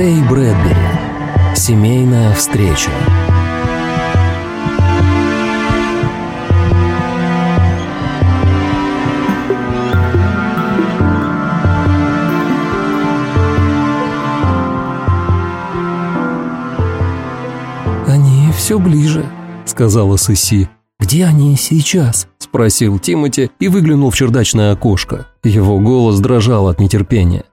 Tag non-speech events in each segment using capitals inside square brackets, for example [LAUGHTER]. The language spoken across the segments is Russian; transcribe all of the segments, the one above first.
Рэй Брэдбери. Семейная встреча. «Они все ближе», — сказала Сыси. «Где они сейчас?» — спросил Тимати и выглянул в чердачное окошко. Его голос дрожал от нетерпения.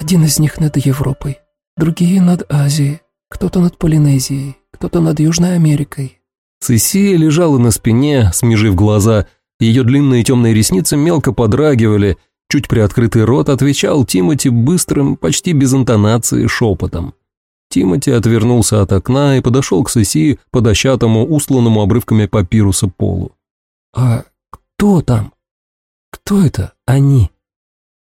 «Один из них над Европой, другие над Азией, кто-то над Полинезией, кто-то над Южной Америкой». Сыси лежала на спине, смежив глаза. Ее длинные темные ресницы мелко подрагивали. Чуть приоткрытый рот отвечал Тимати быстрым, почти без интонации, шепотом. Тимати отвернулся от окна и подошел к Сеси по дощатому, устланному обрывками папируса полу. «А кто там? Кто это они?»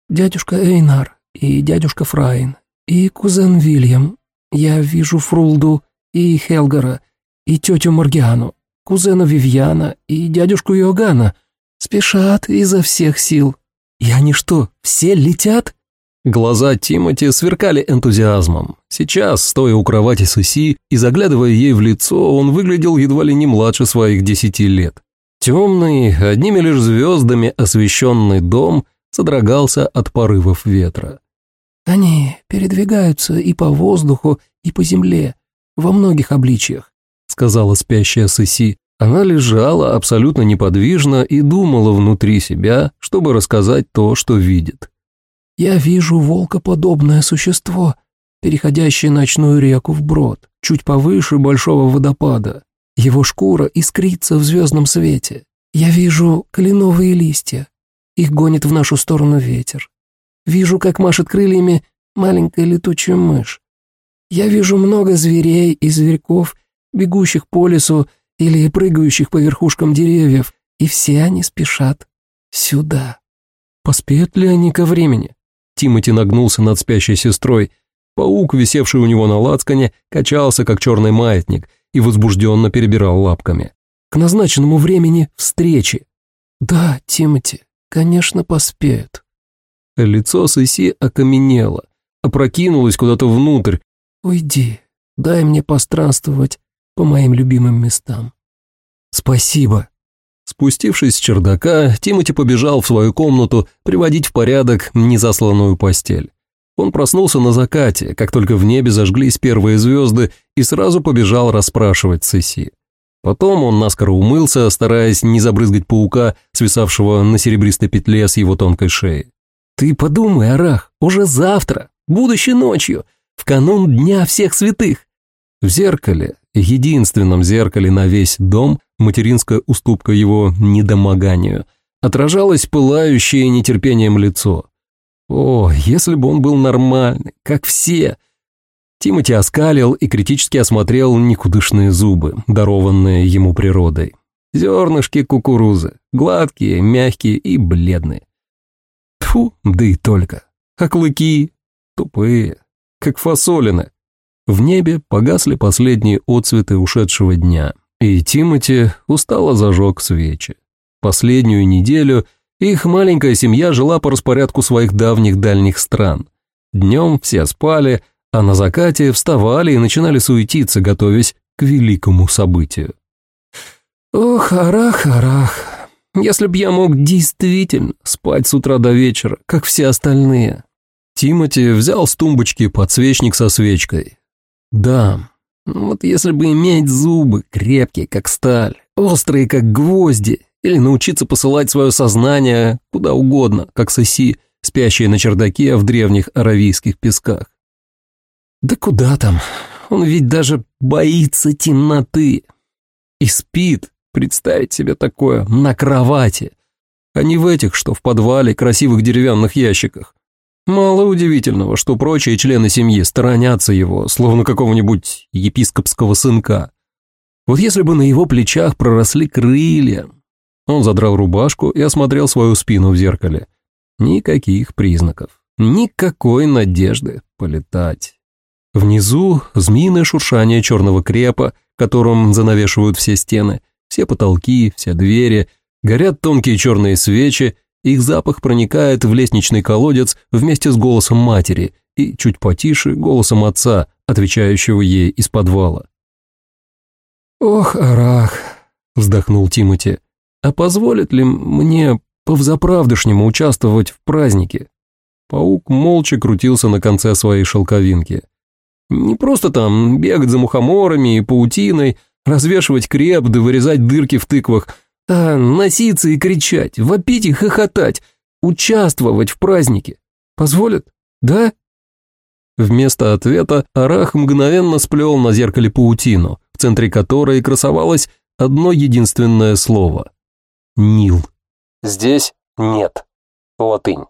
«Дядюшка Эйнар и дядюшка Фрайн и кузен Вильям. Я вижу Фрулду и Хелгара и тетю Моргиану, кузена Вивьяна и дядюшку Йогана. Спешат изо всех сил. И они что, все летят?» Глаза Тимати сверкали энтузиазмом. Сейчас, стоя у кровати Суси и заглядывая ей в лицо, он выглядел едва ли не младше своих десяти лет. Темный, одними лишь звездами освещенный дом содрогался от порывов ветра. «Они передвигаются и по воздуху, и по земле, во многих обличьях», сказала спящая Сыси. Она лежала абсолютно неподвижно и думала внутри себя, чтобы рассказать то, что видит. Я вижу волкоподобное существо, переходящее ночную реку вброд, чуть повыше большого водопада. Его шкура искрится в звездном свете. Я вижу кленовые листья. Их гонит в нашу сторону ветер. Вижу, как машет крыльями маленькая летучая мышь. Я вижу много зверей и зверьков, бегущих по лесу или прыгающих по верхушкам деревьев, и все они спешат сюда. Поспеют ли они ко времени? Тимати нагнулся над спящей сестрой. Паук, висевший у него на лацкане, качался, как черный маятник, и возбужденно перебирал лапками. К назначенному времени встречи. «Да, Тимати, конечно, поспеют». Лицо Сыси окаменело, опрокинулось куда-то внутрь. «Уйди, дай мне постранствовать по моим любимым местам». «Спасибо», Спустившись с чердака, Тимати побежал в свою комнату приводить в порядок незасланную постель. Он проснулся на закате, как только в небе зажглись первые звезды, и сразу побежал расспрашивать Сеси. Потом он наскоро умылся, стараясь не забрызгать паука, свисавшего на серебристой петле с его тонкой шеи. «Ты подумай, Арах, уже завтра, будущей ночью, в канун Дня всех святых!» В зеркале, единственном зеркале на весь дом, материнская уступка его недомоганию, отражалось пылающее нетерпением лицо. О, если бы он был нормальный, как все! Тимати оскалил и критически осмотрел никудышные зубы, дарованные ему природой. Зернышки кукурузы, гладкие, мягкие и бледные. Тфу, да и только. А клыки тупые, как фасолины. В небе погасли последние отцветы ушедшего дня, и Тимати устало зажег свечи. Последнюю неделю их маленькая семья жила по распорядку своих давних дальних стран. Днем все спали, а на закате вставали и начинали суетиться, готовясь к великому событию. Ох, арах, арах, если б я мог действительно спать с утра до вечера, как все остальные. Тимати взял с тумбочки подсвечник со свечкой, да, вот если бы иметь зубы, крепкие, как сталь, острые, как гвозди, или научиться посылать свое сознание куда угодно, как соси, спящие на чердаке в древних аравийских песках. Да куда там, он ведь даже боится темноты. И спит, представить себе такое, на кровати, а не в этих, что в подвале, красивых деревянных ящиках. Мало удивительного, что прочие члены семьи сторонятся его, словно какого-нибудь епископского сынка. Вот если бы на его плечах проросли крылья. Он задрал рубашку и осмотрел свою спину в зеркале. Никаких признаков, никакой надежды полетать. Внизу змеиное шуршание черного крепа, которым занавешивают все стены, все потолки, все двери, горят тонкие черные свечи, их запах проникает в лестничный колодец вместе с голосом матери, и чуть потише голосом отца, отвечающего ей из подвала. «Ох, Арах!» — вздохнул Тимати. «А позволит ли мне повзаправдышнему участвовать в празднике?» Паук молча крутился на конце своей шелковинки. «Не просто там бегать за мухоморами и паутиной, развешивать креп да вырезать дырки в тыквах, а носиться и кричать, вопить и хохотать, участвовать в празднике. Позволят? Да?» Вместо ответа Арах мгновенно сплел на зеркале паутину, в центре которой красовалось одно единственное слово – Нил. Здесь нет. Латынь.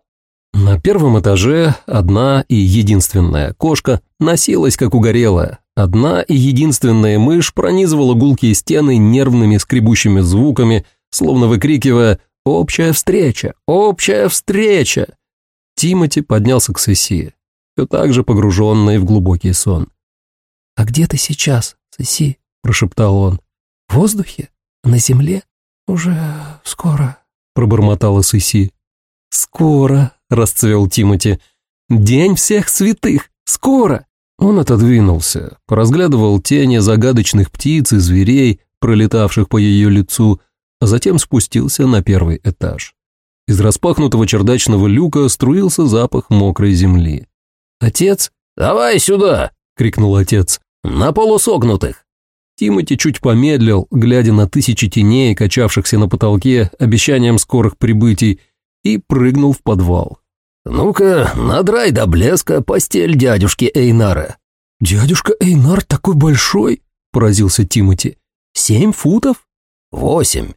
На первом этаже одна и единственная кошка носилась как угорелая. Одна и единственная мышь пронизывала гулкие стены нервными скребущими звуками, словно выкрикивая «Общая встреча! Общая встреча!». Тимати поднялся к Сессии, все так же погруженный в глубокий сон. «А где ты сейчас, Сесси?» – прошептал он. «В воздухе? На земле? Уже скоро», – пробормотала Сесси. «Скоро», – расцвел Тимати. «День всех святых! Скоро!» Он отодвинулся, поразглядывал тени загадочных птиц и зверей, пролетавших по ее лицу, а затем спустился на первый этаж. Из распахнутого чердачного люка струился запах мокрой земли. «Отец?» «Давай сюда!» — крикнул отец. «На полусогнутых!» Тимати чуть помедлил, глядя на тысячи теней, качавшихся на потолке, обещанием скорых прибытий, и прыгнул в подвал. «Ну-ка, надрай до блеска постель дядюшки Эйнара». «Дядюшка Эйнар такой большой?» – поразился Тимати. «Семь футов?» «Восемь».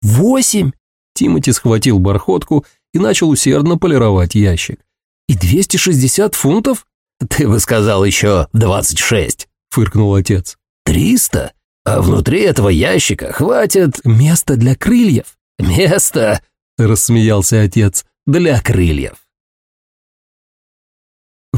«Восемь?» Тимати схватил бархотку и начал усердно полировать ящик. «И двести шестьдесят фунтов?» «Ты бы сказал еще двадцать шесть», – фыркнул отец. «Триста? А внутри этого ящика хватит...» «Места для крыльев». «Место?» – рассмеялся отец. «Для крыльев».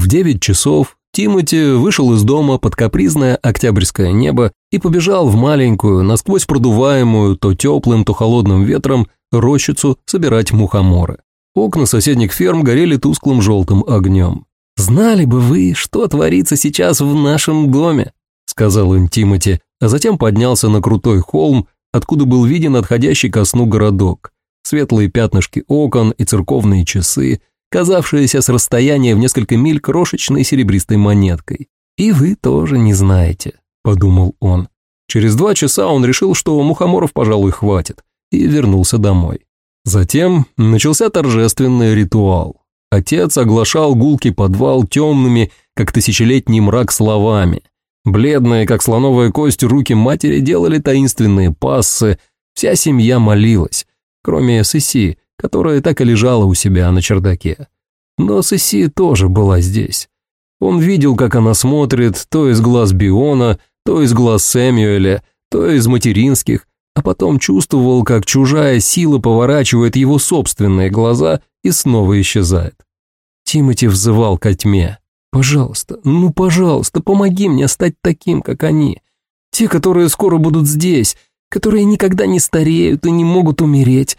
В девять часов Тимати вышел из дома под капризное октябрьское небо и побежал в маленькую, насквозь продуваемую то теплым, то холодным ветром рощицу собирать мухоморы. Окна соседних ферм горели тусклым желтым огнем. «Знали бы вы, что творится сейчас в нашем доме», — сказал им Тимати, а затем поднялся на крутой холм, откуда был виден отходящий ко сну городок. Светлые пятнышки окон и церковные часы — казавшаяся с расстояния в несколько миль крошечной серебристой монеткой. «И вы тоже не знаете», – подумал он. Через два часа он решил, что мухоморов, пожалуй, хватит, и вернулся домой. Затем начался торжественный ритуал. Отец оглашал гулкий подвал темными, как тысячелетний мрак, словами. Бледные, как слоновая кость, руки матери делали таинственные пассы, вся семья молилась, кроме Сыси, которая так и лежала у себя на чердаке. Но Сесси тоже была здесь. Он видел, как она смотрит то из глаз Биона, то из глаз Сэмюэля, то из материнских, а потом чувствовал, как чужая сила поворачивает его собственные глаза и снова исчезает. Тимати взывал ко тьме. «Пожалуйста, ну пожалуйста, помоги мне стать таким, как они. Те, которые скоро будут здесь, которые никогда не стареют и не могут умереть,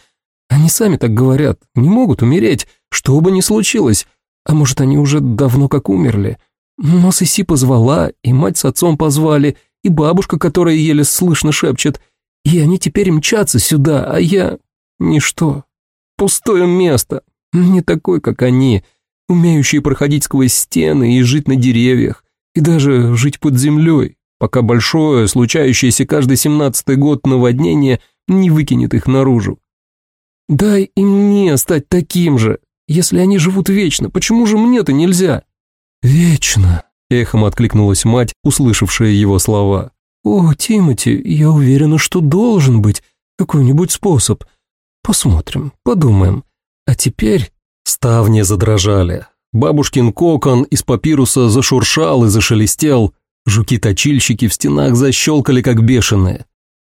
они сами так говорят, не могут умереть, что бы ни случилось. А может, они уже давно как умерли. Но Сиси позвала, и мать с отцом позвали, и бабушка, которая еле слышно шепчет. И они теперь мчатся сюда, а я... Ничто. Пустое место. Не такой, как они, умеющий проходить сквозь стены и жить на деревьях, и даже жить под землей, пока большое, случающееся каждый семнадцатый год наводнение не выкинет их наружу. Дай и мне стать таким же. Если они живут вечно, почему же мне-то нельзя? Вечно, эхом откликнулась мать, услышавшая его слова. О, Тимати, я уверена, что должен быть какой-нибудь способ. Посмотрим, подумаем. А теперь ставни задрожали. Бабушкин кокон из папируса зашуршал и зашелестел. Жуки-точильщики в стенах защелкали, как бешеные.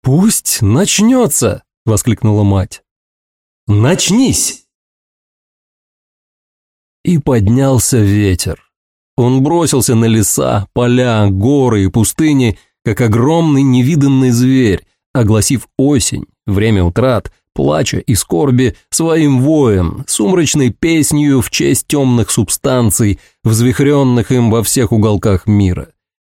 «Пусть начнется!» — воскликнула мать. Начнись!» И поднялся ветер. Он бросился на леса, поля, горы и пустыни, как огромный невиданный зверь, огласив осень, время утрат, плача и скорби, своим воем, сумрачной песнью в честь темных субстанций, взвихренных им во всех уголках мира.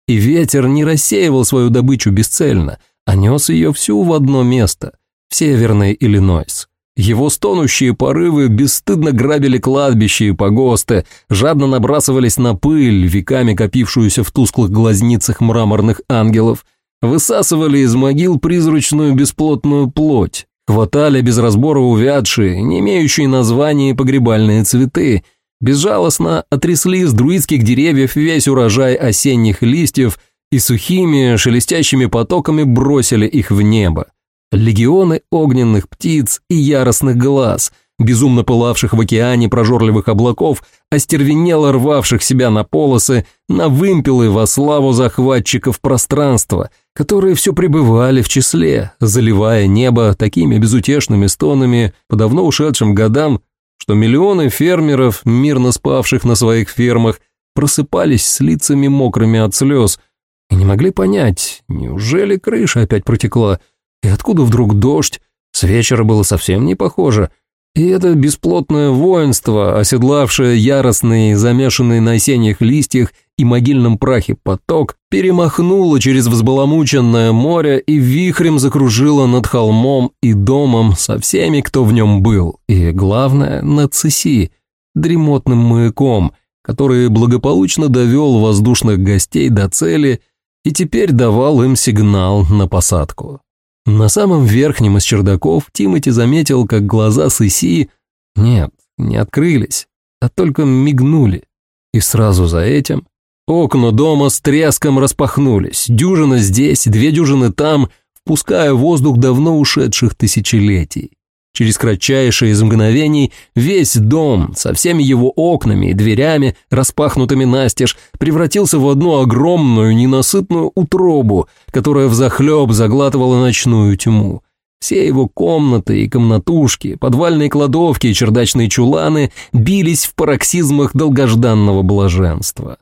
И ветер не рассеивал свою добычу бесцельно, а нес ее всю в одно место, в северный Иллинойс. Его стонущие порывы бесстыдно грабили кладбища и погосты, жадно набрасывались на пыль, веками копившуюся в тусклых глазницах мраморных ангелов, высасывали из могил призрачную бесплотную плоть, хватали без разбора увядшие, не имеющие названия погребальные цветы, безжалостно отрясли с друидских деревьев весь урожай осенних листьев и сухими, шелестящими потоками бросили их в небо легионы огненных птиц и яростных глаз, безумно пылавших в океане прожорливых облаков, остервенело рвавших себя на полосы, на вымпелы во славу захватчиков пространства, которые все пребывали в числе, заливая небо такими безутешными стонами по давно ушедшим годам, что миллионы фермеров, мирно спавших на своих фермах, просыпались с лицами мокрыми от слез и не могли понять, неужели крыша опять протекла – и откуда вдруг дождь? С вечера было совсем не похоже. И это бесплотное воинство, оседлавшее яростный, замешанный на осенних листьях и могильном прахе поток, перемахнуло через взбаламученное море и вихрем закружило над холмом и домом со всеми, кто в нем был, и, главное, над Цеси, дремотным маяком, который благополучно довел воздушных гостей до цели и теперь давал им сигнал на посадку. На самом верхнем из чердаков Тимати заметил, как глаза Сыси... Нет, не открылись, а только мигнули. И сразу за этим окна дома с треском распахнулись, дюжина здесь, две дюжины там, впуская воздух давно ушедших тысячелетий. Через кратчайшие из мгновений весь дом со всеми его окнами и дверями, распахнутыми настежь, превратился в одну огромную ненасытную утробу, которая взахлеб заглатывала ночную тьму. Все его комнаты и комнатушки, подвальные кладовки и чердачные чуланы бились в пароксизмах долгожданного блаженства.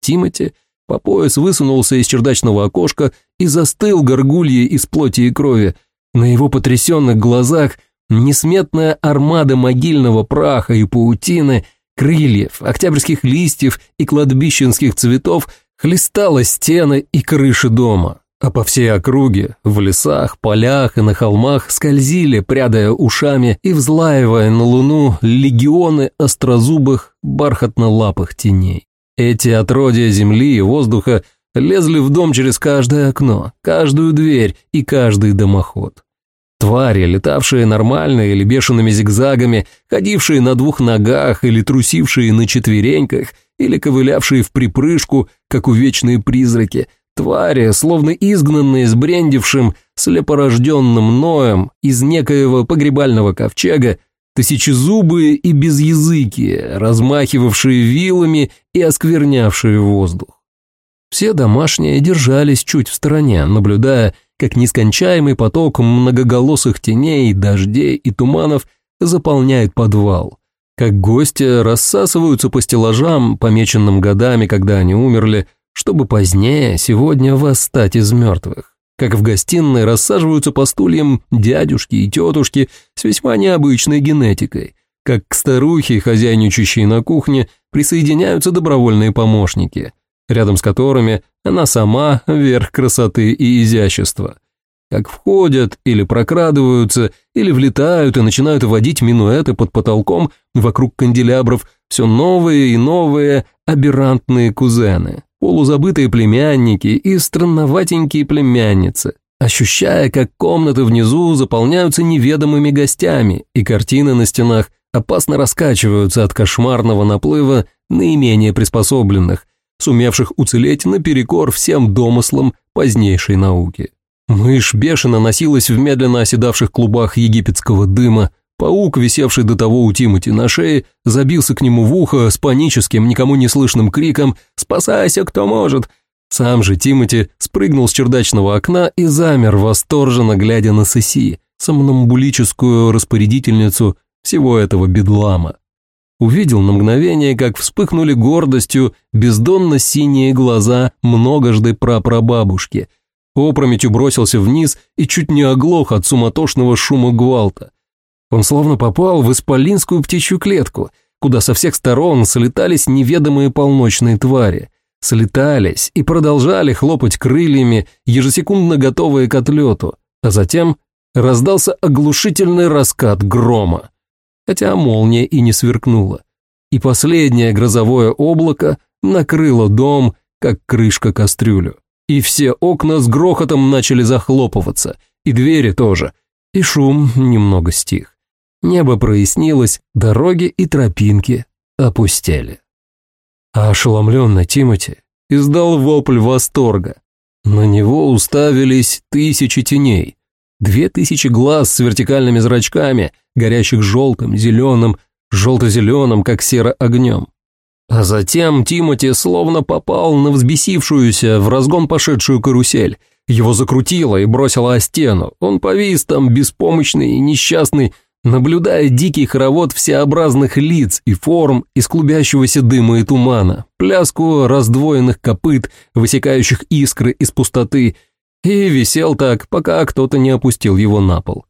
Тимати по пояс высунулся из чердачного окошка и застыл горгульей из плоти и крови. На его потрясенных глазах Несметная армада могильного праха и паутины, крыльев, октябрьских листьев и кладбищенских цветов хлестала стены и крыши дома, а по всей округе, в лесах, полях и на холмах скользили, прядая ушами и взлаивая на луну легионы острозубых бархатно-лапых теней. Эти отродья земли и воздуха лезли в дом через каждое окно, каждую дверь и каждый дымоход. Твари, летавшие нормально или бешеными зигзагами, ходившие на двух ногах или трусившие на четвереньках, или ковылявшие в припрыжку, как увечные призраки, твари, словно изгнанные сбрендившим, слепорожденным Ноем из некоего погребального ковчега, тысячезубые и безязыкие, размахивавшие вилами и осквернявшие воздух. Все домашние держались чуть в стороне, наблюдая, как нескончаемый поток многоголосых теней, дождей и туманов заполняет подвал, как гости рассасываются по стеллажам, помеченным годами, когда они умерли, чтобы позднее, сегодня, восстать из мертвых. Как в гостиной рассаживаются по стульям дядюшки и тетушки с весьма необычной генетикой, как к старухе, хозяйничающей на кухне, присоединяются добровольные помощники – рядом с которыми она сама верх красоты и изящества. Как входят или прокрадываются, или влетают и начинают водить минуэты под потолком вокруг канделябров все новые и новые аберрантные кузены, полузабытые племянники и странноватенькие племянницы, ощущая, как комнаты внизу заполняются неведомыми гостями, и картины на стенах опасно раскачиваются от кошмарного наплыва наименее приспособленных – сумевших уцелеть наперекор всем домыслам позднейшей науки. Мышь бешено носилась в медленно оседавших клубах египетского дыма, паук, висевший до того у Тимати на шее, забился к нему в ухо с паническим, никому не слышным криком «Спасайся, кто может!». Сам же Тимати спрыгнул с чердачного окна и замер, восторженно глядя на Сеси, сомнамбулическую распорядительницу всего этого бедлама. Увидел на мгновение, как вспыхнули гордостью бездонно синие глаза многожды прапрабабушки. опрометью бросился вниз и чуть не оглох от суматошного шума гвалта. Он словно попал в исполинскую птичью клетку, куда со всех сторон слетались неведомые полночные твари. Слетались и продолжали хлопать крыльями, ежесекундно готовые к отлету, а затем раздался оглушительный раскат грома. Хотя молния и не сверкнула. И последнее грозовое облако накрыло дом, как крышка кастрюлю. И все окна с грохотом начали захлопываться, и двери тоже, и шум немного стих. Небо прояснилось, дороги и тропинки опустели. А ошеломленный Тимати издал вопль восторга. На него уставились тысячи теней. Две тысячи глаз с вертикальными зрачками, горящих желтым, зеленым, желто-зеленым, как серо огнем. А затем Тимати словно попал на взбесившуюся, в разгон пошедшую карусель. Его закрутило и бросило о стену. Он повис там, беспомощный и несчастный, наблюдая дикий хоровод всеобразных лиц и форм из клубящегося дыма и тумана, пляску раздвоенных копыт, высекающих искры из пустоты, и висел так, пока кто-то не опустил его на пол.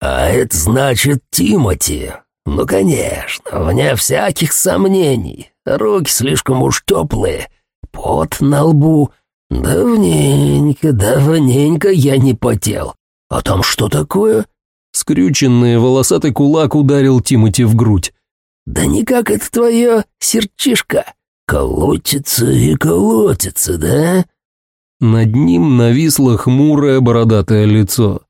«А это значит Тимати. Ну, конечно, вне всяких сомнений. Руки слишком уж теплые, пот на лбу. Давненько, давненько я не потел. А там что такое?» Скрюченный волосатый кулак ударил Тимати в грудь. «Да никак это твое сердчишко. Колотится и колотится, да?» Над ним нависло хмурое бородатое лицо.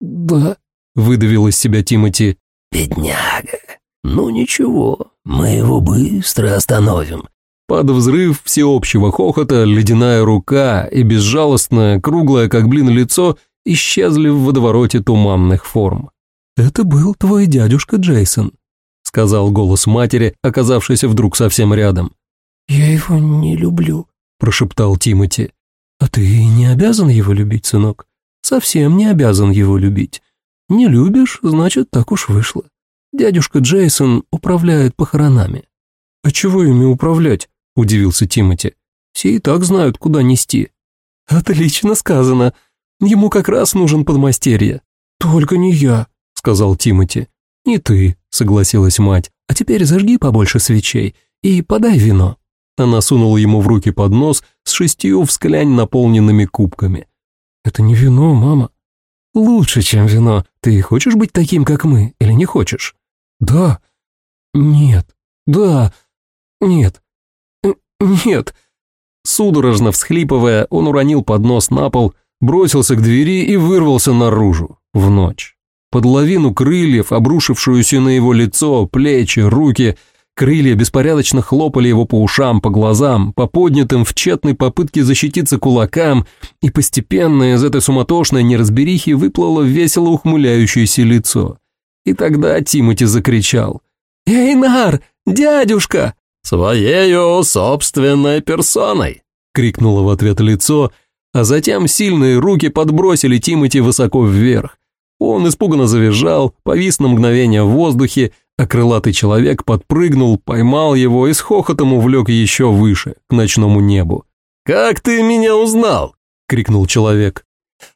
«Да», — выдавил из себя Тимати. «Бедняга. Ну ничего, мы его быстро остановим». Под взрыв всеобщего хохота ледяная рука и безжалостное, круглое как блин лицо исчезли в водовороте туманных форм. «Это был твой дядюшка Джейсон», — сказал голос матери, оказавшийся вдруг совсем рядом. «Я его не люблю», — прошептал Тимати. «А ты не обязан его любить, сынок. Совсем не обязан его любить. Не любишь, значит, так уж вышло. Дядюшка Джейсон управляет похоронами». «А чего ими управлять?» – удивился Тимати. «Все и так знают, куда нести». «Отлично сказано. Ему как раз нужен подмастерье». «Только не я», – сказал Тимати. «Не ты», – согласилась мать. «А теперь зажги побольше свечей и подай вино». Она сунула ему в руки поднос с шестью всклянь наполненными кубками. «Это не вино, мама». «Лучше, чем вино. Ты хочешь быть таким, как мы, или не хочешь?» «Да». «Нет». «Да». «Нет». «Нет». Судорожно всхлипывая, он уронил поднос на пол, бросился к двери и вырвался наружу, в ночь. Под лавину крыльев, обрушившуюся на его лицо, плечи, руки – Крылья беспорядочно хлопали его по ушам, по глазам, по поднятым в тщетной попытке защититься кулакам, и постепенно из этой суматошной неразберихи выплыло весело ухмыляющееся лицо. И тогда Тимати закричал. «Эйнар, дядюшка!» «Своею собственной персоной!» — крикнуло в ответ лицо, а затем сильные руки подбросили Тимати высоко вверх. Он испуганно завизжал, повис на мгновение в воздухе, а крылатый человек подпрыгнул, поймал его и с хохотом увлек еще выше, к ночному небу. «Как ты меня узнал?» — крикнул человек.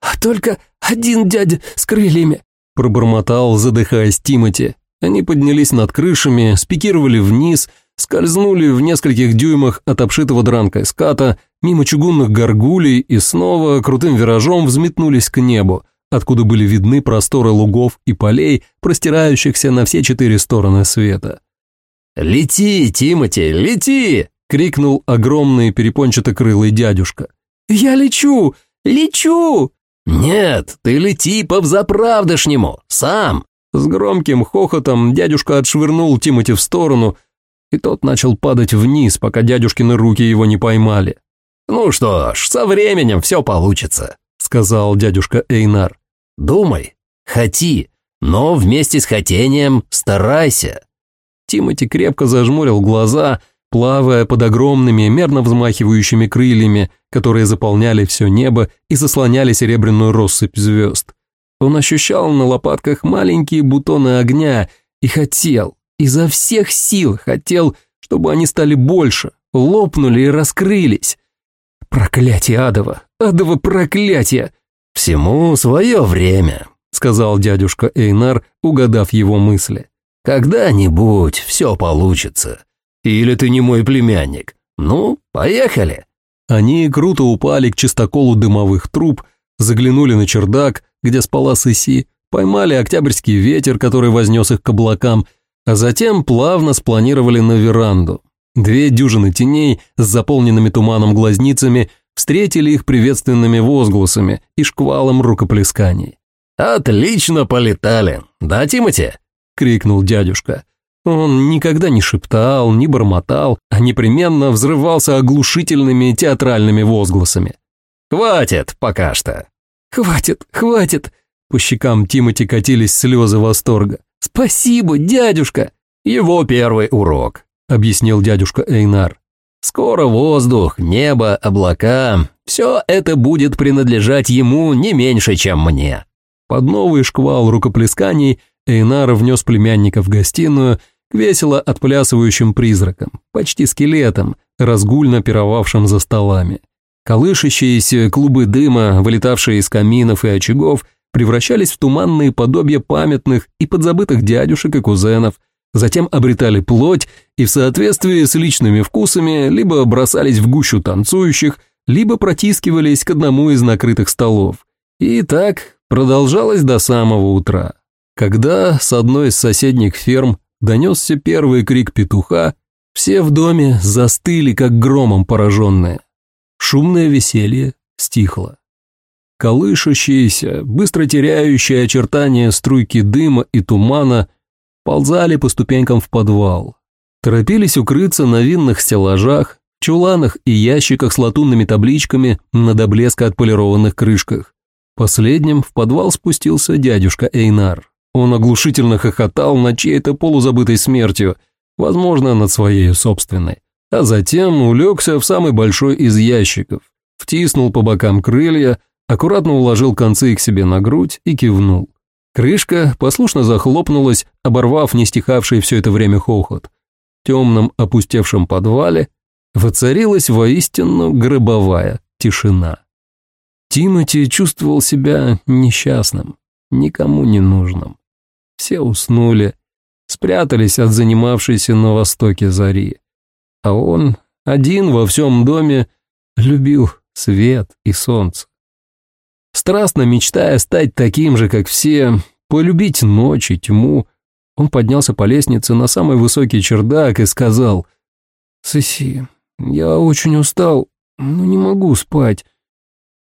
«А только один дядя с крыльями», — пробормотал, задыхаясь Тимати. Они поднялись над крышами, спикировали вниз, скользнули в нескольких дюймах от обшитого дранкой ската, мимо чугунных горгулей и снова крутым виражом взметнулись к небу, откуда были видны просторы лугов и полей, простирающихся на все четыре стороны света. «Лети, Тимати, лети!» — крикнул огромный перепончатокрылый дядюшка. «Я лечу! Лечу!» «Нет, ты лети по взаправдышнему, сам!» С громким хохотом дядюшка отшвырнул Тимати в сторону, и тот начал падать вниз, пока дядюшкины руки его не поймали. «Ну что ж, со временем все получится», — сказал дядюшка Эйнар. Думай, хоти, но вместе с хотением старайся. Тимати крепко зажмурил глаза, плавая под огромными, мерно взмахивающими крыльями, которые заполняли все небо и заслоняли серебряную россыпь звезд. Он ощущал на лопатках маленькие бутоны огня и хотел, изо всех сил хотел, чтобы они стали больше, лопнули и раскрылись. Проклятие адово! адово проклятие!» «Всему свое время», — сказал дядюшка Эйнар, угадав его мысли. «Когда-нибудь все получится. Или ты не мой племянник? Ну, поехали!» Они круто упали к чистоколу дымовых труб, заглянули на чердак, где спала Сыси, поймали октябрьский ветер, который вознес их к облакам, а затем плавно спланировали на веранду. Две дюжины теней с заполненными туманом глазницами встретили их приветственными возгласами и шквалом рукоплесканий. «Отлично полетали, да, Тимати?» — крикнул дядюшка. Он никогда не шептал, не бормотал, а непременно взрывался оглушительными театральными возгласами. «Хватит пока что!» «Хватит, хватит!» По щекам Тимати катились слезы восторга. «Спасибо, дядюшка!» «Его первый урок», — объяснил дядюшка Эйнар. «Скоро воздух, небо, облака — все это будет принадлежать ему не меньше, чем мне». Под новый шквал рукоплесканий Эйнар внес племянника в гостиную к весело отплясывающим призракам, почти скелетам, разгульно пировавшим за столами. Колышащиеся клубы дыма, вылетавшие из каминов и очагов, превращались в туманные подобия памятных и подзабытых дядюшек и кузенов, затем обретали плоть и в соответствии с личными вкусами либо бросались в гущу танцующих, либо протискивались к одному из накрытых столов. И так продолжалось до самого утра. Когда с одной из соседних ферм донесся первый крик петуха, все в доме застыли, как громом пораженные. Шумное веселье стихло. Колышущиеся, быстро теряющие очертания струйки дыма и тумана ползали по ступенькам в подвал. Торопились укрыться на винных стеллажах, чуланах и ящиках с латунными табличками на до блеска отполированных крышках. Последним в подвал спустился дядюшка Эйнар. Он оглушительно хохотал над чьей-то полузабытой смертью, возможно, над своей собственной. А затем улегся в самый большой из ящиков, втиснул по бокам крылья, аккуратно уложил концы к себе на грудь и кивнул. Крышка послушно захлопнулась, оборвав не стихавший все это время хохот. В темном опустевшем подвале воцарилась воистину гробовая тишина. Тимати чувствовал себя несчастным, никому не нужным. Все уснули, спрятались от занимавшейся на востоке зари. А он, один во всем доме, любил свет и солнце. Страстно мечтая стать таким же, как все, полюбить ночь и тьму, он поднялся по лестнице на самый высокий чердак и сказал, «Сыси, я очень устал, но не могу спать.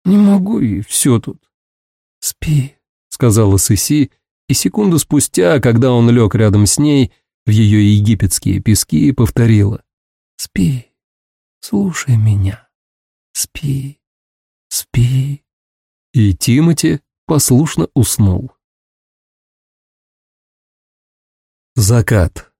Не могу, и все тут». «Спи», — сказала Сыси, и секунду спустя, когда он лег рядом с ней, в ее египетские пески повторила, «Спи, слушай меня, спи, спи». И Тимати послушно уснул. Закат.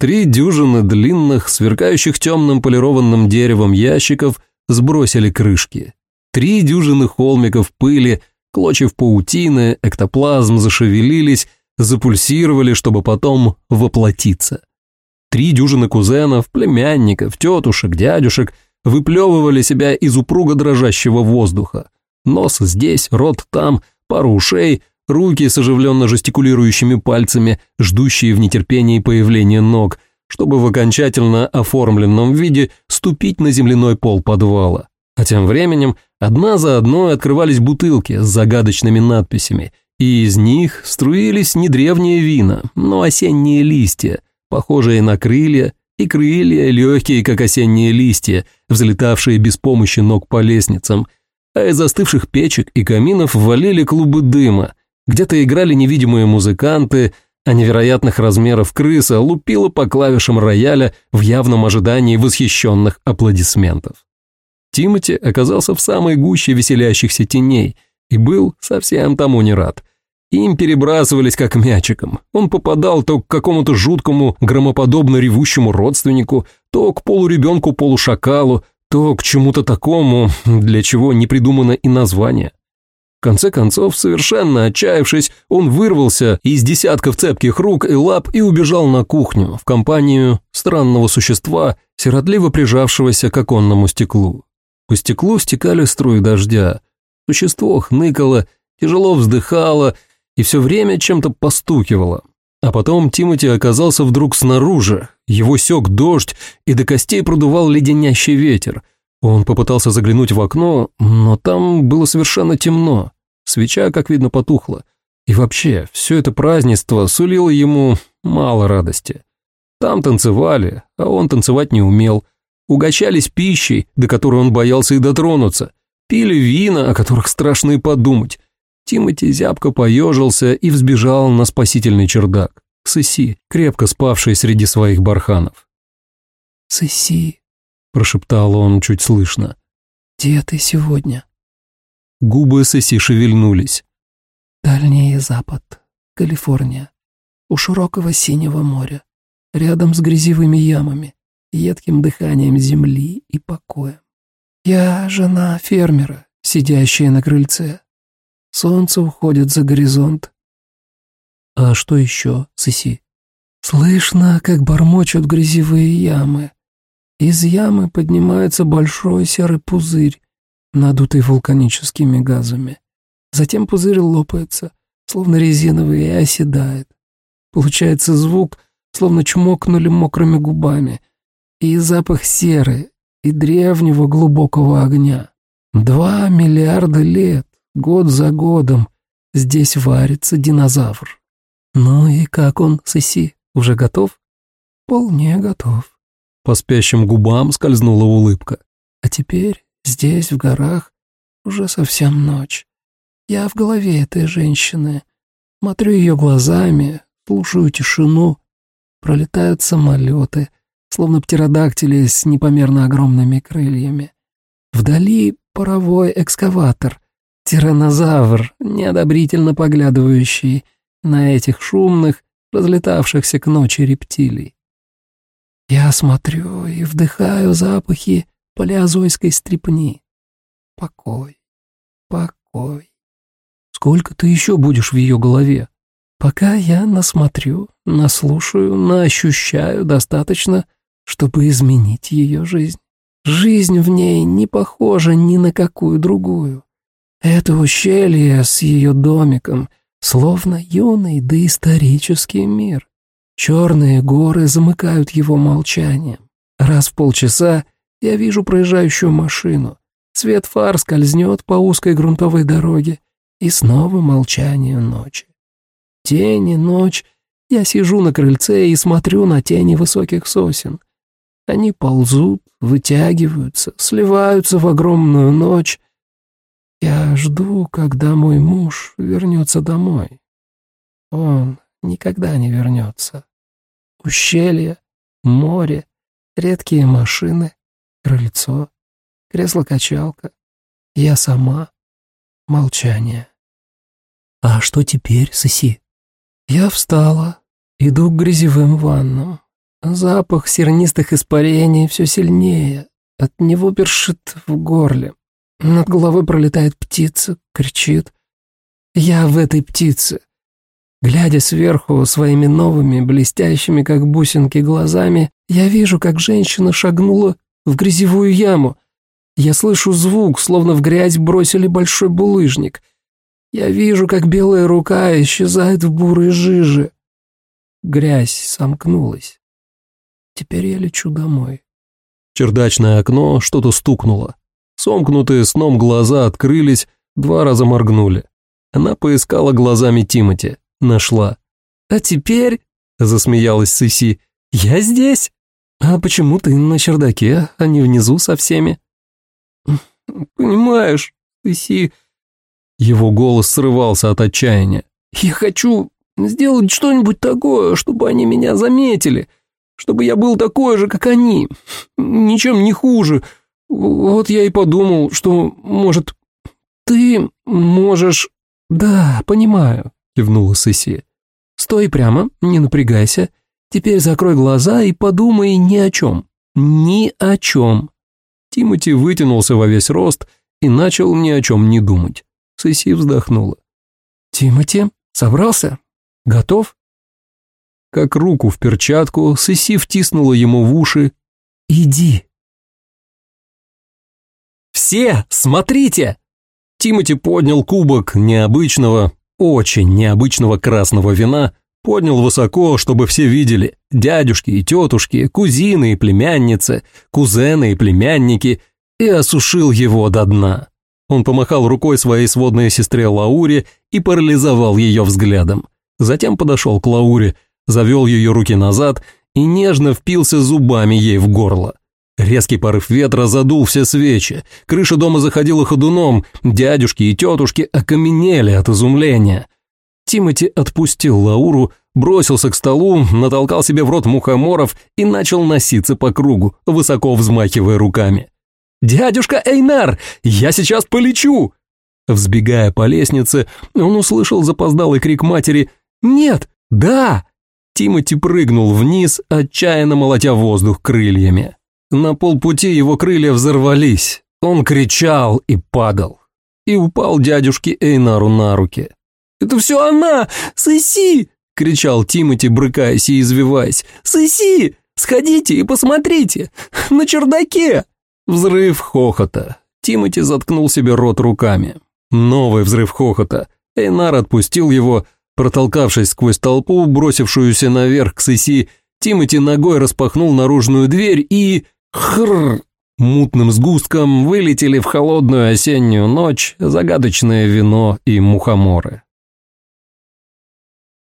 Три дюжины длинных, сверкающих темным полированным деревом ящиков сбросили крышки. Три дюжины холмиков пыли, клочьев паутины, эктоплазм зашевелились, запульсировали, чтобы потом воплотиться. Три дюжины кузенов, племянников, тетушек, дядюшек выплевывали себя из упруга дрожащего воздуха. Нос здесь, рот там, пару ушей, руки с оживленно жестикулирующими пальцами, ждущие в нетерпении появления ног, чтобы в окончательно оформленном виде ступить на земляной пол подвала. А тем временем одна за одной открывались бутылки с загадочными надписями, и из них струились не древние вина, но осенние листья, похожие на крылья, и крылья, легкие, как осенние листья, взлетавшие без помощи ног по лестницам, а из застывших печек и каминов валили клубы дыма. Где-то играли невидимые музыканты, а невероятных размеров крыса лупила по клавишам рояля в явном ожидании восхищенных аплодисментов. Тимати оказался в самой гуще веселящихся теней и был совсем тому не рад. Им перебрасывались как мячиком. Он попадал то к какому-то жуткому, громоподобно ревущему родственнику, то к полуребенку-полушакалу, то к чему-то такому, для чего не придумано и название. В конце концов, совершенно отчаявшись, он вырвался из десятков цепких рук и лап и убежал на кухню в компанию странного существа, сиротливо прижавшегося к оконному стеклу. По стеклу стекали струи дождя. Существо хныкало, тяжело вздыхало и все время чем-то постукивало. А потом Тимати оказался вдруг снаружи. Его сёк дождь, и до костей продувал леденящий ветер. Он попытался заглянуть в окно, но там было совершенно темно. Свеча, как видно, потухла. И вообще, все это празднество сулило ему мало радости. Там танцевали, а он танцевать не умел. Угощались пищей, до которой он боялся и дотронуться. Пили вина, о которых страшно и подумать. Тимати зябко поежился и взбежал на спасительный чердак. Сыси, крепко спавший среди своих барханов. «Сыси», — прошептал он чуть слышно. «Где ты сегодня?» Губы Сыси шевельнулись. «Дальний Запад, Калифорния, у широкого синего моря, рядом с грязевыми ямами, едким дыханием земли и покоем. Я жена фермера, сидящая на крыльце, Солнце уходит за горизонт. А что еще, Сиси? Слышно, как бормочут грязевые ямы. Из ямы поднимается большой серый пузырь, надутый вулканическими газами. Затем пузырь лопается, словно резиновый, и оседает. Получается звук, словно чмокнули мокрыми губами, и запах серы, и древнего глубокого огня. Два миллиарда лет Год за годом здесь варится динозавр. Ну и как он, Сыси, уже готов? Вполне готов. По спящим губам скользнула улыбка. А теперь здесь, в горах, уже совсем ночь. Я в голове этой женщины. Смотрю ее глазами, слушаю тишину. Пролетают самолеты, словно птеродактили с непомерно огромными крыльями. Вдали паровой экскаватор — Тиранозавр, неодобрительно поглядывающий на этих шумных, разлетавшихся к ночи рептилий. Я смотрю и вдыхаю запахи палеозойской стрепни. Покой, покой. Сколько ты еще будешь в ее голове? Пока я насмотрю, наслушаю, наощущаю достаточно, чтобы изменить ее жизнь. Жизнь в ней не похожа ни на какую другую. Это ущелье с ее домиком, словно юный доисторический мир. Черные горы замыкают его молчанием. Раз в полчаса я вижу проезжающую машину. Свет фар скользнет по узкой грунтовой дороге, и снова молчание ночи. Тени, ночь. Я сижу на крыльце и смотрю на тени высоких сосен. Они ползут, вытягиваются, сливаются в огромную ночь, я жду, когда мой муж вернется домой. Он никогда не вернется. Ущелье, море, редкие машины, крыльцо, кресло-качалка, я сама, молчание. А что теперь, Соси? Я встала, иду к грязевым ваннам. Запах сернистых испарений все сильнее, от него першит в горле. Над головой пролетает птица, кричит. Я в этой птице. Глядя сверху своими новыми, блестящими, как бусинки, глазами, я вижу, как женщина шагнула в грязевую яму. Я слышу звук, словно в грязь бросили большой булыжник. Я вижу, как белая рука исчезает в бурой жиже. Грязь сомкнулась. Теперь я лечу домой. Чердачное окно что-то стукнуло. Сомкнутые сном глаза открылись, два раза моргнули. Она поискала глазами Тимати, нашла. «А теперь...» — засмеялась Сыси. «Я здесь? А почему ты на чердаке, а не внизу со всеми?» «Понимаешь, Сыси...» Его голос срывался от отчаяния. «Я хочу сделать что-нибудь такое, чтобы они меня заметили, чтобы я был такой же, как они, ничем не хуже, вот я и подумал, что, может, ты можешь... Да, понимаю, кивнула Сыси. Стой прямо, не напрягайся. Теперь закрой глаза и подумай ни о чем. Ни о чем. Тимати вытянулся во весь рост и начал ни о чем не думать. Сыси вздохнула. «Тимати, собрался? Готов?» Как руку в перчатку, Сыси втиснула ему в уши. «Иди». Все, смотрите!» Тимати поднял кубок необычного, очень необычного красного вина, поднял высоко, чтобы все видели. Дядюшки и тетушки, кузины и племянницы, кузены и племянники, и осушил его до дна. Он помахал рукой своей сводной сестре Лауре и парализовал ее взглядом. Затем подошел к Лауре, завел ее руки назад и нежно впился зубами ей в горло. Резкий порыв ветра задул все свечи, крыша дома заходила ходуном, дядюшки и тетушки окаменели от изумления. Тимати отпустил Лауру, бросился к столу, натолкал себе в рот мухоморов и начал носиться по кругу, высоко взмахивая руками. «Дядюшка Эйнар, я сейчас полечу!» Взбегая по лестнице, он услышал запоздалый крик матери «Нет! Да!» Тимати прыгнул вниз, отчаянно молотя воздух крыльями. На полпути его крылья взорвались. Он кричал и падал. И упал дядюшке Эйнару на руки. «Это все она! Сыси!» — кричал Тимати, брыкаясь и извиваясь. «Сыси! Сходите и посмотрите! На чердаке!» Взрыв хохота. Тимати заткнул себе рот руками. Новый взрыв хохота. Эйнар отпустил его, протолкавшись сквозь толпу, бросившуюся наверх к Сыси, Тимати ногой распахнул наружную дверь и... Хрррр! Мутным сгустком вылетели в холодную осеннюю ночь загадочное вино и мухоморы.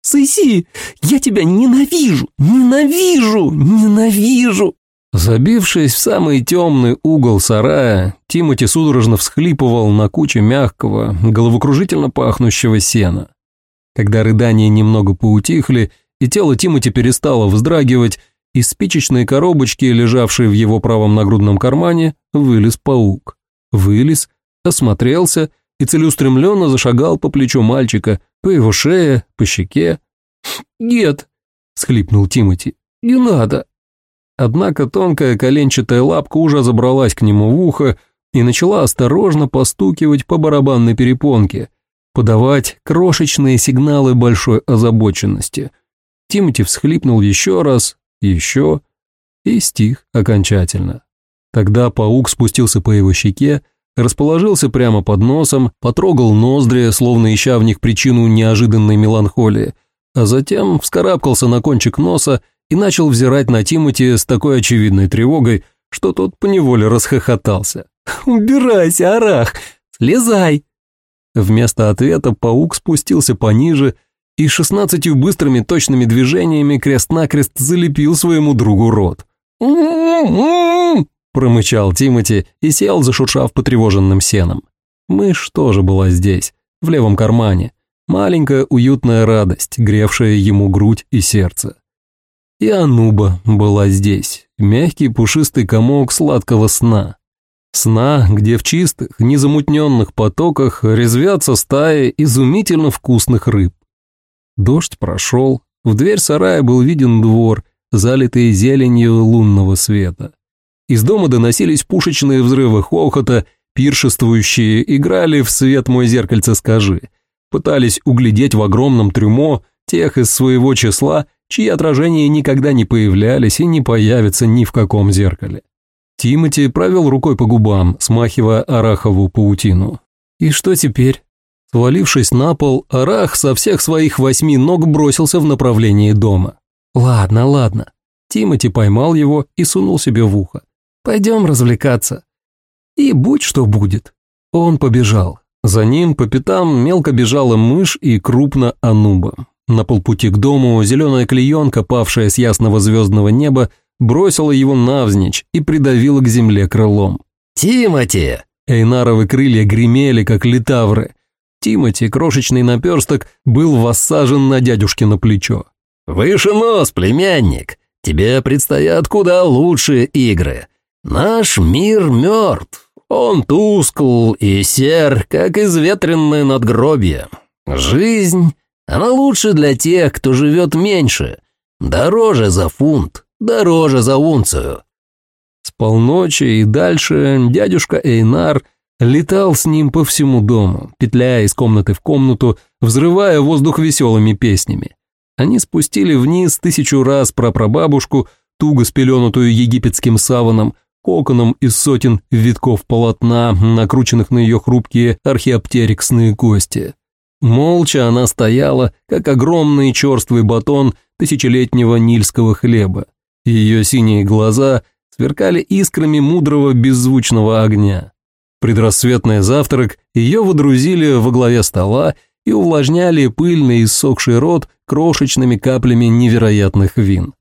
«Сыси, я тебя ненавижу, ненавижу, ненавижу!» Забившись в самый темный угол сарая, Тимати судорожно всхлипывал на куче мягкого, головокружительно пахнущего сена. Когда рыдания немного поутихли, и тело Тимати перестало вздрагивать, из спичечной коробочки, лежавшей в его правом нагрудном кармане, вылез паук. Вылез, осмотрелся и целеустремленно зашагал по плечу мальчика, по его шее, по щеке. «Нет», — схлипнул Тимати, — «не надо». Однако тонкая коленчатая лапка уже забралась к нему в ухо и начала осторожно постукивать по барабанной перепонке, подавать крошечные сигналы большой озабоченности. Тимати всхлипнул еще раз, еще и стих окончательно. Тогда паук спустился по его щеке, расположился прямо под носом, потрогал ноздри, словно ища в них причину неожиданной меланхолии, а затем вскарабкался на кончик носа и начал взирать на Тимати с такой очевидной тревогой, что тот поневоле расхохотался. [LAUGHS] «Убирайся, Арах! Слезай!» Вместо ответа паук спустился пониже и шестнадцатью быстрыми точными движениями крест-накрест залепил своему другу рот. промычал Тимати и сел, зашуршав потревоженным сеном. Мышь тоже была здесь, в левом кармане. Маленькая уютная радость, гревшая ему грудь и сердце. И Ануба была здесь, мягкий пушистый комок сладкого сна. Сна, где в чистых, незамутненных потоках резвятся стаи изумительно вкусных рыб. Дождь прошел, в дверь сарая был виден двор, залитый зеленью лунного света. Из дома доносились пушечные взрывы хохота, пиршествующие играли в свет мой зеркальце скажи, пытались углядеть в огромном трюмо тех из своего числа, чьи отражения никогда не появлялись и не появятся ни в каком зеркале. Тимати провел рукой по губам, смахивая араховую паутину. «И что теперь?» Свалившись на пол, Арах со всех своих восьми ног бросился в направлении дома. «Ладно, ладно». Тимати поймал его и сунул себе в ухо. «Пойдем развлекаться». И будь что будет. Он побежал. За ним по пятам мелко бежала мышь и крупно ануба. На полпути к дому зеленая клеенка, павшая с ясного звездного неба, бросила его навзничь и придавила к земле крылом. «Тимати!» Эйнаровы крылья гремели, как литавры. Тимати, крошечный наперсток, был воссажен на дядюшкино плечо. «Выше нос, племянник! Тебе предстоят куда лучшие игры. Наш мир мертв. Он тускл и сер, как изветренное надгробье. Жизнь, она лучше для тех, кто живет меньше. Дороже за фунт, дороже за унцию». С полночи и дальше дядюшка Эйнар Летал с ним по всему дому, петляя из комнаты в комнату, взрывая воздух веселыми песнями. Они спустили вниз тысячу раз прапрабабушку, туго спеленутую египетским саваном, коконом из сотен витков полотна, накрученных на ее хрупкие археоптериксные кости. Молча она стояла, как огромный черствый батон тысячелетнего нильского хлеба. Ее синие глаза сверкали искрами мудрого беззвучного огня. Предрассветный завтрак ее водрузили во главе стола и увлажняли пыльный иссохший рот крошечными каплями невероятных вин.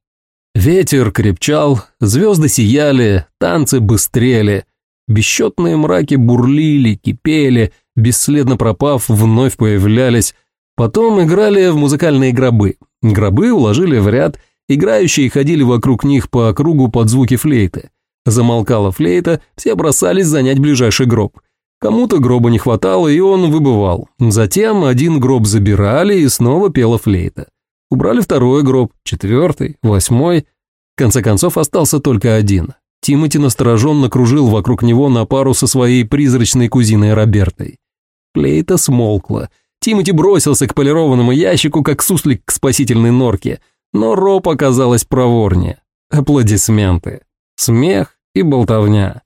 Ветер крепчал, звезды сияли, танцы быстрели, бесчетные мраки бурлили, кипели, бесследно пропав, вновь появлялись, потом играли в музыкальные гробы. Гробы уложили в ряд, играющие ходили вокруг них по кругу под звуки флейты. Замолкала флейта, все бросались занять ближайший гроб. Кому-то гроба не хватало, и он выбывал. Затем один гроб забирали, и снова пела флейта. Убрали второй гроб, четвертый, восьмой. В конце концов остался только один. Тимоти настороженно кружил вокруг него на пару со своей призрачной кузиной Робертой. Флейта смолкла. Тимоти бросился к полированному ящику, как суслик к спасительной норке, но Роб оказалась проворнее. Аплодисменты, смех и болтовня.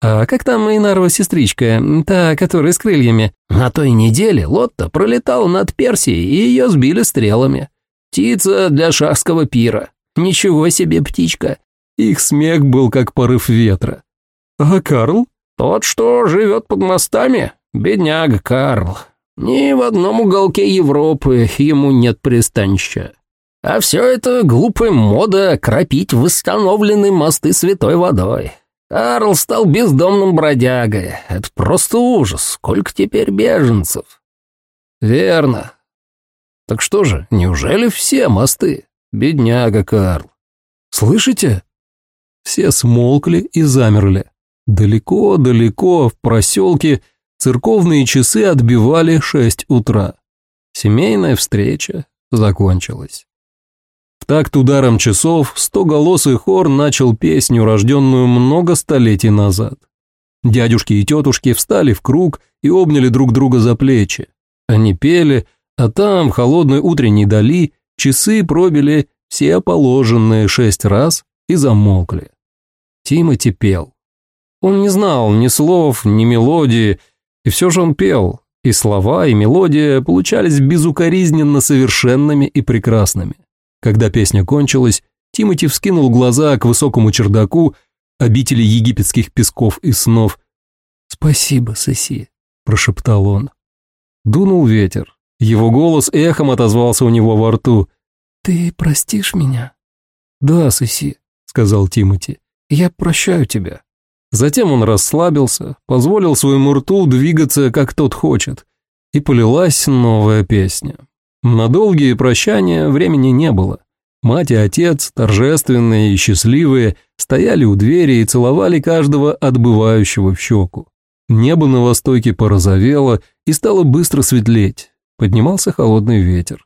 «А как там Инарова сестричка, та, которая с крыльями?» «На той неделе Лотта пролетала над Персией, и ее сбили стрелами. Птица для шахского пира. Ничего себе птичка!» Их смех был как порыв ветра. «А Карл?» «Тот, что живет под мостами? Бедняга Карл. Ни в одном уголке Европы ему нет пристанища. А все это глупая мода кропить восстановленные мосты святой водой. Карл стал бездомным бродягой. Это просто ужас. Сколько теперь беженцев? Верно. Так что же, неужели все мосты? Бедняга Карл. Слышите? Все смолкли и замерли. Далеко-далеко в проселке церковные часы отбивали шесть утра. Семейная встреча закончилась. Такт ударом часов стоголосый хор начал песню, рожденную много столетий назад. Дядюшки и тетушки встали в круг и обняли друг друга за плечи. Они пели, а там, в холодной утренней дали, часы пробили все положенные шесть раз и замолкли. Тимати пел. Он не знал ни слов, ни мелодии, и все же он пел, и слова, и мелодия получались безукоризненно совершенными и прекрасными. Когда песня кончилась, Тимати вскинул глаза к высокому чердаку обители египетских песков и снов. «Спасибо, Соси», – прошептал он. Дунул ветер. Его голос эхом отозвался у него во рту. «Ты простишь меня?» «Да, Соси», – сказал Тимати. «Я прощаю тебя». Затем он расслабился, позволил своему рту двигаться, как тот хочет, и полилась новая песня. На долгие прощания времени не было. Мать и отец, торжественные и счастливые, стояли у двери и целовали каждого отбывающего в щеку. Небо на востоке порозовело и стало быстро светлеть. Поднимался холодный ветер.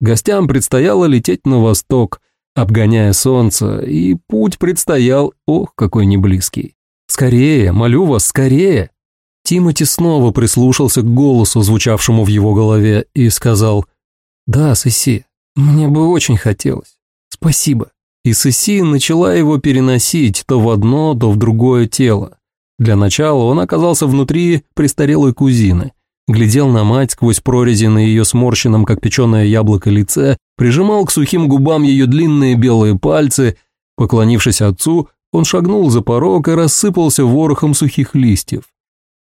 Гостям предстояло лететь на восток, обгоняя солнце, и путь предстоял, ох, какой неблизкий. «Скорее, молю вас, скорее!» Тимати снова прислушался к голосу, звучавшему в его голове, и сказал «Да, Сесси, мне бы очень хотелось. Спасибо». И Сесси начала его переносить то в одно, то в другое тело. Для начала он оказался внутри престарелой кузины, глядел на мать сквозь прорези на ее сморщенном, как печеное яблоко, лице, прижимал к сухим губам ее длинные белые пальцы. Поклонившись отцу, он шагнул за порог и рассыпался ворохом сухих листьев.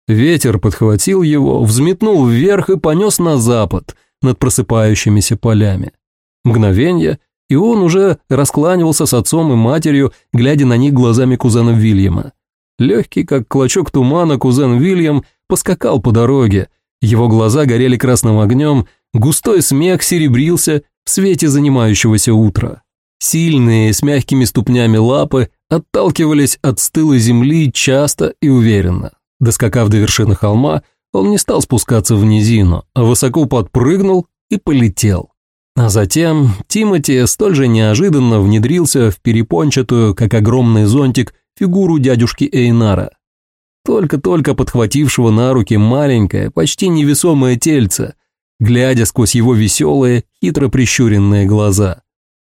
Ветер подхватил его, взметнул вверх и понес на запад – над просыпающимися полями. Мгновенье, и он уже раскланивался с отцом и матерью, глядя на них глазами кузена Вильяма. Легкий, как клочок тумана, кузен Вильям поскакал по дороге. Его глаза горели красным огнем, густой смех серебрился в свете занимающегося утра. Сильные, с мягкими ступнями лапы отталкивались от стылой земли часто и уверенно. Доскакав до вершины холма, он не стал спускаться в низину, а высоко подпрыгнул и полетел. А затем Тимати столь же неожиданно внедрился в перепончатую, как огромный зонтик, фигуру дядюшки Эйнара. Только-только подхватившего на руки маленькое, почти невесомое тельце, глядя сквозь его веселые, хитро прищуренные глаза.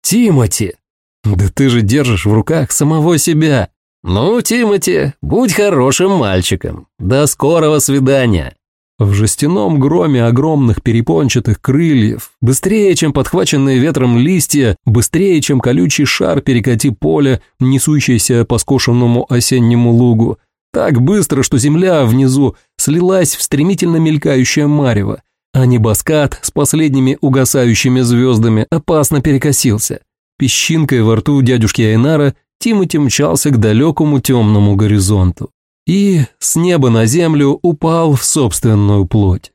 «Тимати! Да ты же держишь в руках самого себя!» «Ну, Тимати, будь хорошим мальчиком. До скорого свидания!» В жестяном громе огромных перепончатых крыльев, быстрее, чем подхваченные ветром листья, быстрее, чем колючий шар перекати поля, несущийся по скошенному осеннему лугу, так быстро, что земля внизу слилась в стремительно мелькающее марево, а небоскат с последними угасающими звездами опасно перекосился. Песчинкой во рту дядюшки Айнара Тимати мчался к далекому темному горизонту и с неба на землю упал в собственную плоть.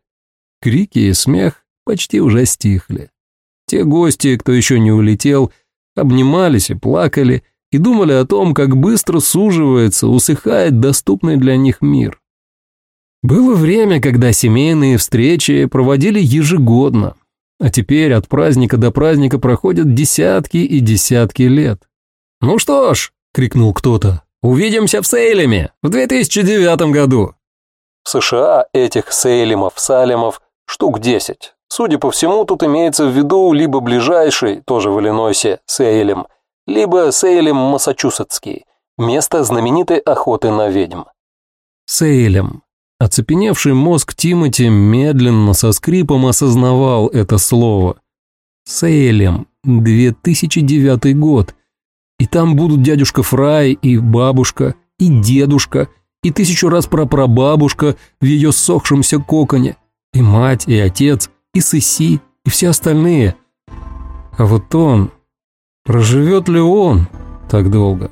Крики и смех почти уже стихли. Те гости, кто еще не улетел, обнимались и плакали, и думали о том, как быстро суживается, усыхает доступный для них мир. Было время, когда семейные встречи проводили ежегодно, а теперь от праздника до праздника проходят десятки и десятки лет. «Ну что ж», — крикнул кто-то, Увидимся в Сейлеме в 2009 году. В США этих Сейлемов, Салемов штук 10. Судя по всему, тут имеется в виду либо ближайший, тоже в Иллинойсе, Сейлем, либо Сейлем Массачусетский, место знаменитой охоты на ведьм. Сейлем. Оцепеневший мозг Тимати медленно со скрипом осознавал это слово. Сейлем, 2009 год, и там будут дядюшка Фрай и бабушка, и дедушка, и тысячу раз прапрабабушка в ее сохшемся коконе, и мать, и отец, и сыси, и все остальные. А вот он, проживет ли он так долго?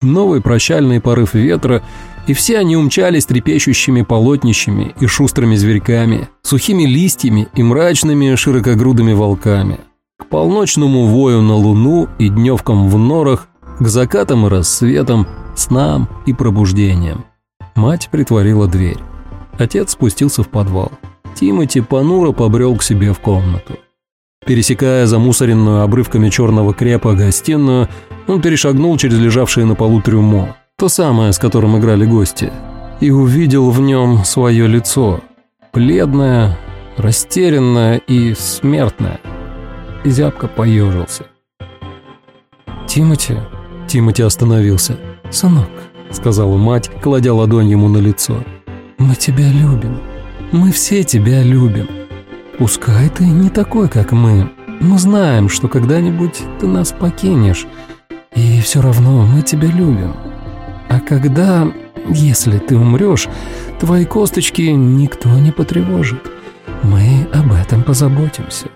Новый прощальный порыв ветра, и все они умчались трепещущими полотнищами и шустрыми зверьками, сухими листьями и мрачными широкогрудыми волками к полночному вою на луну и дневкам в норах, к закатам и рассветам, снам и пробуждениям. Мать притворила дверь. Отец спустился в подвал. Тимати понуро побрел к себе в комнату. Пересекая замусоренную обрывками черного крепа гостиную, он перешагнул через лежавшее на полу трюмо, то самое, с которым играли гости, и увидел в нем свое лицо, бледное, растерянное и смертное и зябко поежился. «Тимати?» Тимати остановился. «Сынок», — сказала мать, кладя ладонь ему на лицо. «Мы тебя любим. Мы все тебя любим. Пускай ты не такой, как мы. Мы знаем, что когда-нибудь ты нас покинешь. И все равно мы тебя любим. А когда, если ты умрешь, твои косточки никто не потревожит. Мы об этом позаботимся»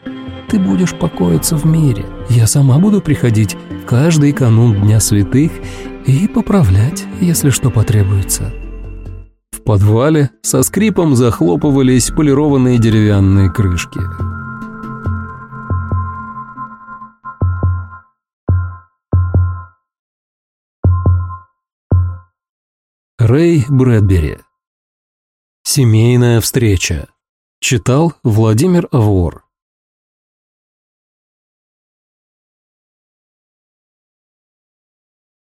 ты будешь покоиться в мире. Я сама буду приходить каждый канун Дня Святых и поправлять, если что потребуется». В подвале со скрипом захлопывались полированные деревянные крышки. Рэй Брэдбери. Семейная встреча. Читал Владимир Авор.